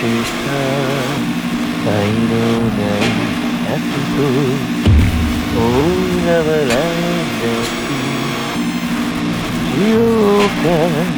Krishna, I know that you have to go. Oh, never let me go you.